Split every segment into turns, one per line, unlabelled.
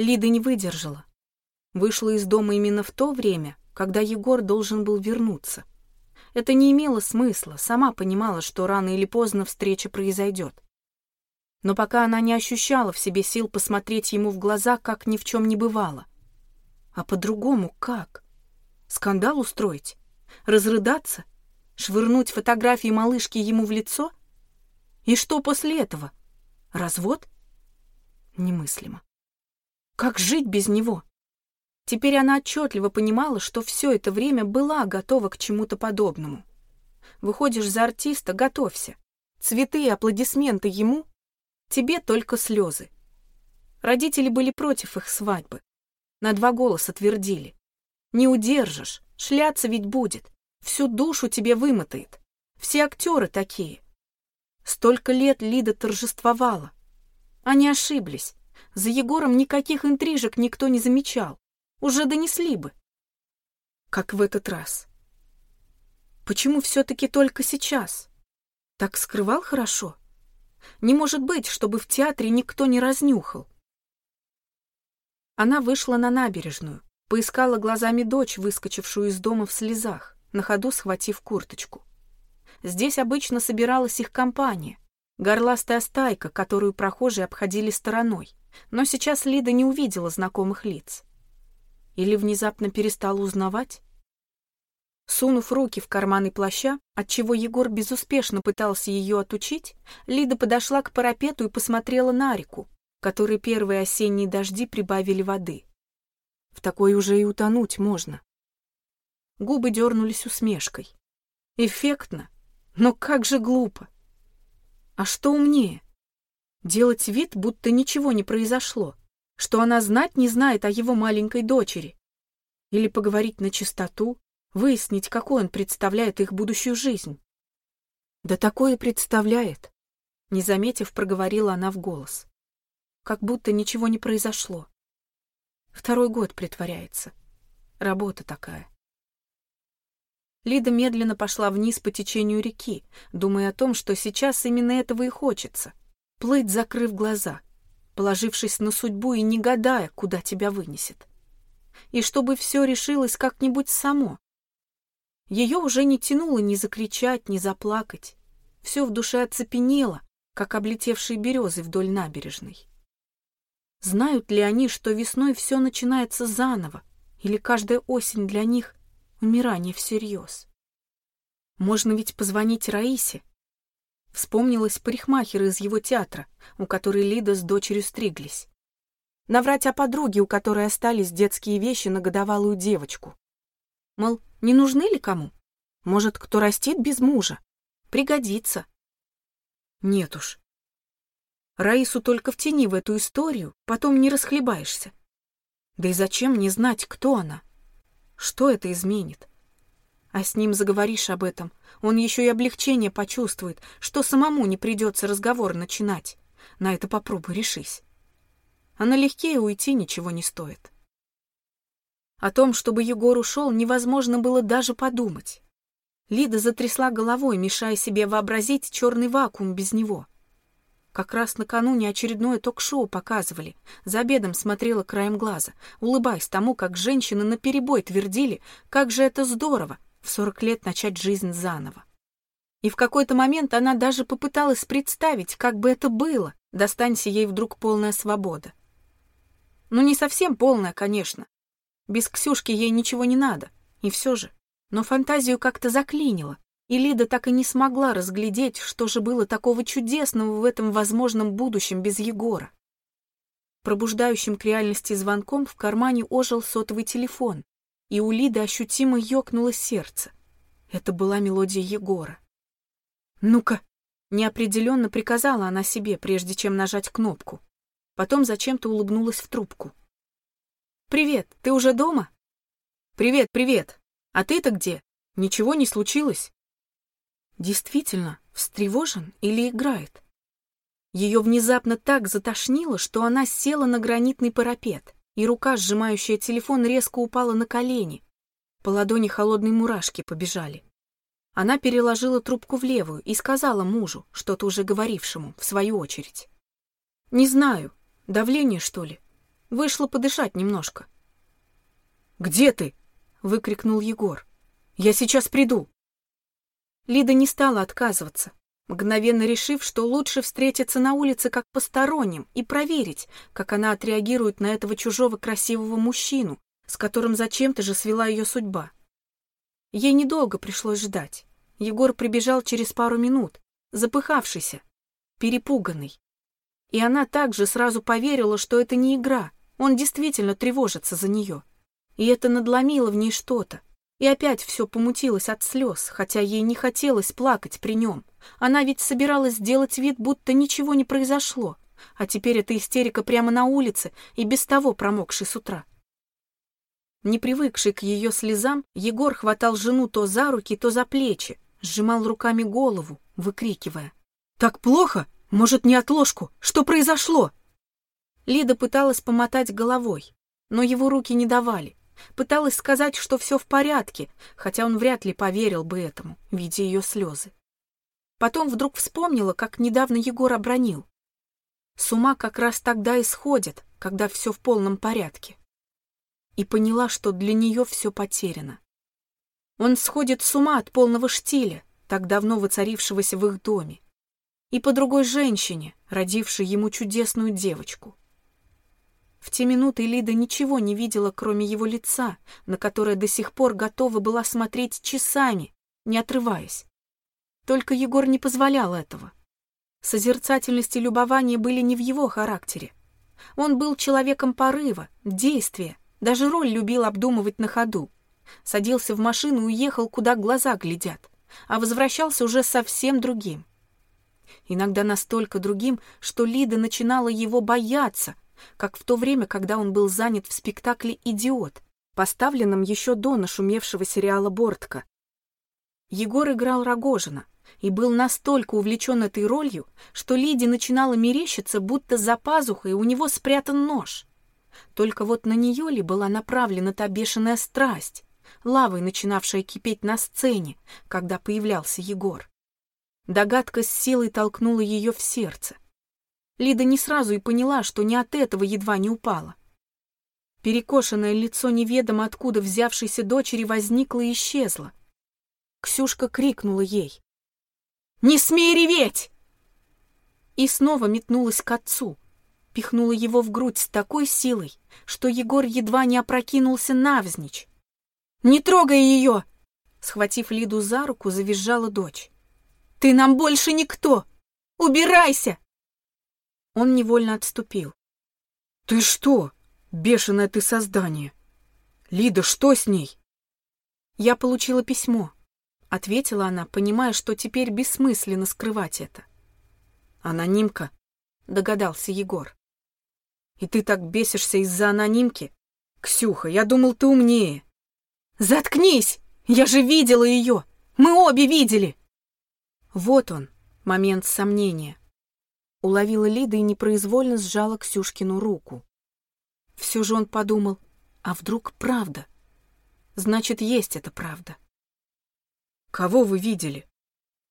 Лида не выдержала. Вышла из дома именно в то время, когда Егор должен был вернуться. Это не имело смысла, сама понимала, что рано или поздно встреча произойдет. Но пока она не ощущала в себе сил посмотреть ему в глаза, как ни в чем не бывало. А по-другому как? Скандал устроить? Разрыдаться? Швырнуть фотографии малышки ему в лицо? И что после этого? Развод? Немыслимо. Как жить без него? Теперь она отчетливо понимала, что все это время была готова к чему-то подобному. Выходишь за артиста, готовься. Цветы и аплодисменты ему, тебе только слезы. Родители были против их свадьбы. На два голоса твердили. Не удержишь, шляться ведь будет. Всю душу тебе вымотает. Все актеры такие. Столько лет Лида торжествовала. Они ошиблись. За Егором никаких интрижек никто не замечал уже донесли бы. Как в этот раз. Почему все-таки только сейчас? Так скрывал хорошо? Не может быть, чтобы в театре никто не разнюхал. Она вышла на набережную, поискала глазами дочь, выскочившую из дома в слезах, на ходу схватив курточку. Здесь обычно собиралась их компания, горластая стайка, которую прохожие обходили стороной, но сейчас Лида не увидела знакомых лиц. Или внезапно перестала узнавать? Сунув руки в карманы плаща, отчего Егор безуспешно пытался ее отучить, Лида подошла к парапету и посмотрела на реку, которой первые осенние дожди прибавили воды. В такой уже и утонуть можно. Губы дернулись усмешкой. Эффектно, но как же глупо. А что умнее? Делать вид, будто ничего не произошло, что она знать не знает о его маленькой дочери. Или поговорить на чистоту, выяснить, какой он представляет их будущую жизнь. Да такое представляет, не заметив, проговорила она в голос. Как будто ничего не произошло. Второй год притворяется. Работа такая. Лида медленно пошла вниз по течению реки, думая о том, что сейчас именно этого и хочется. Плыть, закрыв глаза — положившись на судьбу и не гадая, куда тебя вынесет. И чтобы все решилось как-нибудь само. Ее уже не тянуло ни закричать, ни заплакать. Все в душе оцепенело, как облетевшие березы вдоль набережной. Знают ли они, что весной все начинается заново, или каждая осень для них — умирание всерьез? Можно ведь позвонить Раисе, Вспомнилась парикмахер из его театра, у которой Лида с дочерью стриглись. Наврать о подруге, у которой остались детские вещи на годовалую девочку. Мол, не нужны ли кому? Может, кто растит без мужа? Пригодится. Нет уж. Раису только втяни в эту историю, потом не расхлебаешься. Да и зачем мне знать, кто она? Что это изменит? А с ним заговоришь об этом, он еще и облегчение почувствует, что самому не придется разговор начинать. На это попробуй решись. А налегке уйти ничего не стоит. О том, чтобы Егор ушел, невозможно было даже подумать. Лида затрясла головой, мешая себе вообразить черный вакуум без него. Как раз накануне очередное ток-шоу показывали. За обедом смотрела краем глаза, улыбаясь тому, как женщины наперебой твердили, как же это здорово, в 40 лет начать жизнь заново. И в какой-то момент она даже попыталась представить, как бы это было, достанься ей вдруг полная свобода. Ну, не совсем полная, конечно. Без Ксюшки ей ничего не надо, и все же. Но фантазию как-то заклинило, и Лида так и не смогла разглядеть, что же было такого чудесного в этом возможном будущем без Егора. Пробуждающим к реальности звонком в кармане ожил сотовый телефон, и у Лиды ощутимо ёкнуло сердце. Это была мелодия Егора. «Ну-ка!» — неопределенно приказала она себе, прежде чем нажать кнопку. Потом зачем-то улыбнулась в трубку. «Привет, ты уже дома?» «Привет, привет! А ты-то где? Ничего не случилось?» Действительно, встревожен или играет? Ее внезапно так затошнило, что она села на гранитный парапет — и рука, сжимающая телефон, резко упала на колени. По ладони холодные мурашки побежали. Она переложила трубку в левую и сказала мужу, что-то уже говорившему, в свою очередь. «Не знаю. Давление, что ли? Вышла подышать немножко.
«Где ты?»
— выкрикнул Егор.
«Я сейчас приду».
Лида не стала отказываться, мгновенно решив, что лучше встретиться на улице как посторонним и проверить, как она отреагирует на этого чужого красивого мужчину, с которым зачем-то же свела ее судьба. Ей недолго пришлось ждать. Егор прибежал через пару минут, запыхавшийся, перепуганный. И она также сразу поверила, что это не игра, он действительно тревожится за нее. И это надломило в ней что-то. И опять все помутилось от слез, хотя ей не хотелось плакать при нем. Она ведь собиралась сделать вид, будто ничего не произошло. А теперь эта истерика прямо на улице и без того промокшей с утра. Не привыкший к ее слезам, Егор хватал жену то за руки, то за плечи, сжимал руками голову, выкрикивая.
«Так плохо? Может, не отложку? Что произошло?»
Лида пыталась помотать головой, но его руки не давали. Пыталась сказать, что все в порядке, хотя он вряд ли поверил бы этому, видя ее слезы. Потом вдруг вспомнила, как недавно Егор обронил. С ума как раз тогда и сходит, когда все в полном порядке. И поняла, что для нее все потеряно. Он сходит с ума от полного штиля, так давно воцарившегося в их доме, и по другой женщине, родившей ему чудесную девочку. В те минуты Лида ничего не видела, кроме его лица, на которое до сих пор готова была смотреть часами, не отрываясь. Только Егор не позволял этого. Созерцательность и любование были не в его характере. Он был человеком порыва, действия, даже роль любил обдумывать на ходу. Садился в машину и уехал, куда глаза глядят, а возвращался уже совсем другим. Иногда настолько другим, что Лида начинала его бояться, как в то время, когда он был занят в спектакле «Идиот», поставленном еще до нашумевшего сериала «Бортка». Егор играл Рогожина и был настолько увлечен этой ролью, что Лиде начинала мерещиться, будто за пазухой у него спрятан нож. Только вот на нее ли была направлена та бешеная страсть, лавой начинавшая кипеть на сцене, когда появлялся Егор. Догадка с силой толкнула ее в сердце. Лида не сразу и поняла, что не от этого едва не упала. Перекошенное лицо неведомо откуда взявшейся дочери возникло и исчезло. Ксюшка крикнула ей. «Не смей реветь!» И снова метнулась к отцу, пихнула его в грудь с такой силой, что Егор едва не опрокинулся навзничь. «Не трогай ее!» Схватив Лиду за руку, завизжала дочь. «Ты нам больше никто! Убирайся!» Он невольно отступил.
«Ты что? Бешеное ты создание! Лида, что с ней?»
«Я получила письмо», — ответила она, понимая, что теперь бессмысленно скрывать это.
«Анонимка?» — догадался Егор. «И ты так бесишься из-за анонимки? Ксюха, я думал, ты умнее».
«Заткнись! Я же видела ее! Мы обе видели!» Вот он, момент сомнения. Уловила Лида и непроизвольно сжала Ксюшкину руку. Все же он подумал, а вдруг правда? Значит, есть эта правда.
«Кого вы видели?»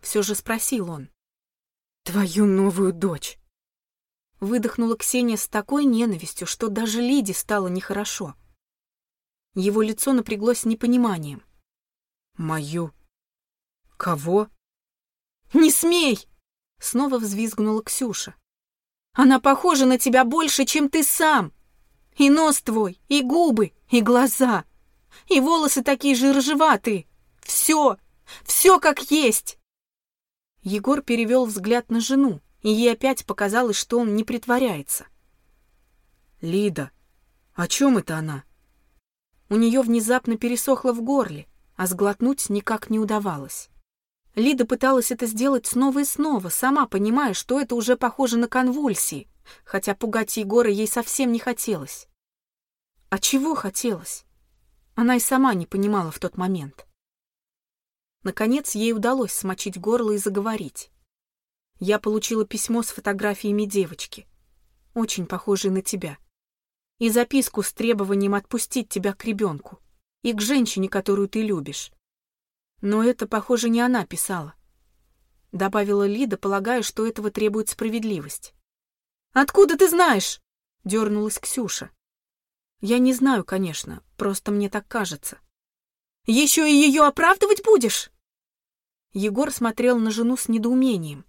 Все же спросил он.
«Твою новую дочь!»
Выдохнула Ксения с такой ненавистью, что даже Лиде стало нехорошо. Его лицо напряглось непониманием.
«Мою? Кого?»
«Не смей!» Снова взвизгнула Ксюша. Она похожа на тебя больше, чем ты сам. И нос твой, и губы, и глаза. И волосы такие же рыжеватые. Все, все как есть. Егор перевел взгляд на жену, и ей опять показалось, что он не притворяется.
«Лида, о чем это она?»
У нее внезапно пересохло в горле, а сглотнуть никак не удавалось. Лида пыталась это сделать снова и снова, сама понимая, что это уже похоже на конвульсии, хотя пугать Егора ей совсем не хотелось. А чего хотелось? Она и сама не понимала в тот момент. Наконец ей удалось смочить горло и заговорить. Я получила письмо с фотографиями девочки, очень похожей на тебя, и записку с требованием отпустить тебя к ребенку и к женщине, которую ты любишь. Но это, похоже, не она писала. Добавила Лида, полагая, что этого требует справедливость. «Откуда ты знаешь?» — дернулась Ксюша. Я не знаю, конечно, просто мне так кажется.
Еще и ее оправдывать будешь?
Егор смотрел на жену с недоумением.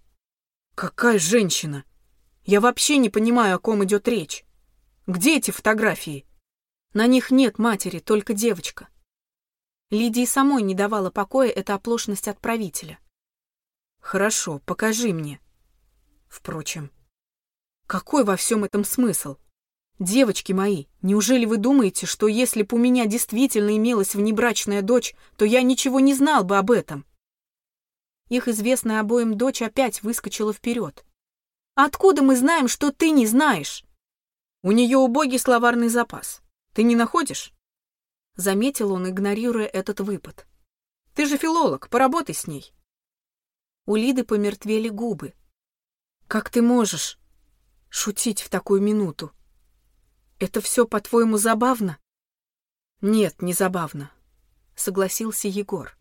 Какая женщина? Я вообще не понимаю, о ком идет речь. Где эти фотографии?
На них нет матери, только девочка. Лидии самой не давала покоя эта оплошность отправителя.
Хорошо, покажи мне. Впрочем, какой во всем этом смысл? Девочки мои, неужели вы думаете, что если бы у меня действительно имелась внебрачная дочь, то я ничего не знал бы об этом?
Их известная обоим дочь опять выскочила вперед.
Откуда мы знаем, что ты не знаешь?
У нее убогий словарный запас. Ты не находишь? Заметил он, игнорируя этот выпад. Ты же филолог, поработай с ней. У Лиды помертвели губы.
Как ты можешь шутить в такую минуту? Это все, по-твоему, забавно?
Нет, не забавно, согласился Егор.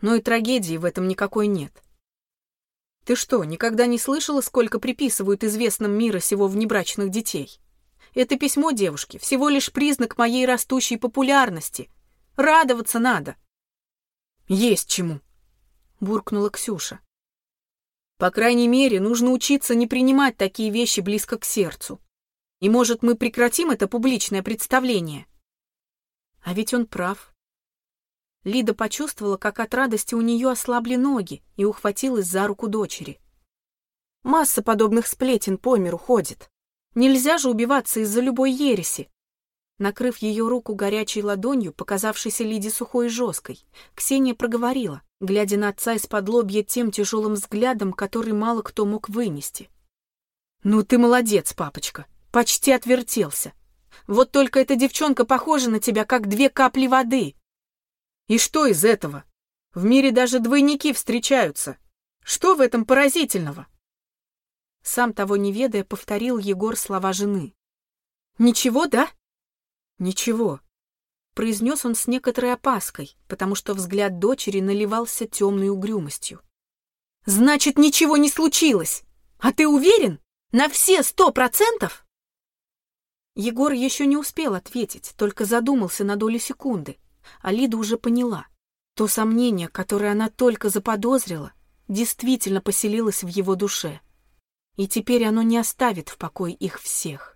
Но и трагедии в этом никакой нет. Ты что, никогда не слышала, сколько приписывают известным мира сего внебрачных детей? Это письмо девушки всего лишь признак моей растущей популярности. Радоваться надо.
Есть чему, буркнула Ксюша.
По крайней мере, нужно учиться не принимать такие вещи близко к сердцу. И, может, мы прекратим это публичное представление? А ведь он прав. Лида почувствовала, как от радости у нее ослабли ноги и ухватилась за руку дочери. Масса подобных сплетен по миру ходит. Нельзя же убиваться из-за любой ереси. Накрыв ее руку горячей ладонью, показавшейся Лиде сухой и жесткой, Ксения проговорила, глядя на отца из-под лобья тем тяжелым взглядом, который мало кто мог вынести. «Ну ты молодец, папочка, почти отвертелся. Вот только эта девчонка похожа на тебя, как две капли воды. И что из этого? В мире даже двойники встречаются. Что в этом поразительного?» Сам того не ведая, повторил Егор слова жены. «Ничего, да?» «Ничего», — произнес он с некоторой опаской, потому что взгляд дочери наливался темной угрюмостью. «Значит, ничего не случилось! А ты уверен? На все сто процентов?» Егор еще не успел ответить, только задумался на долю секунды, а Лида уже поняла. То сомнение, которое она только заподозрила, действительно поселилось в его душе и теперь оно не оставит в покое их всех.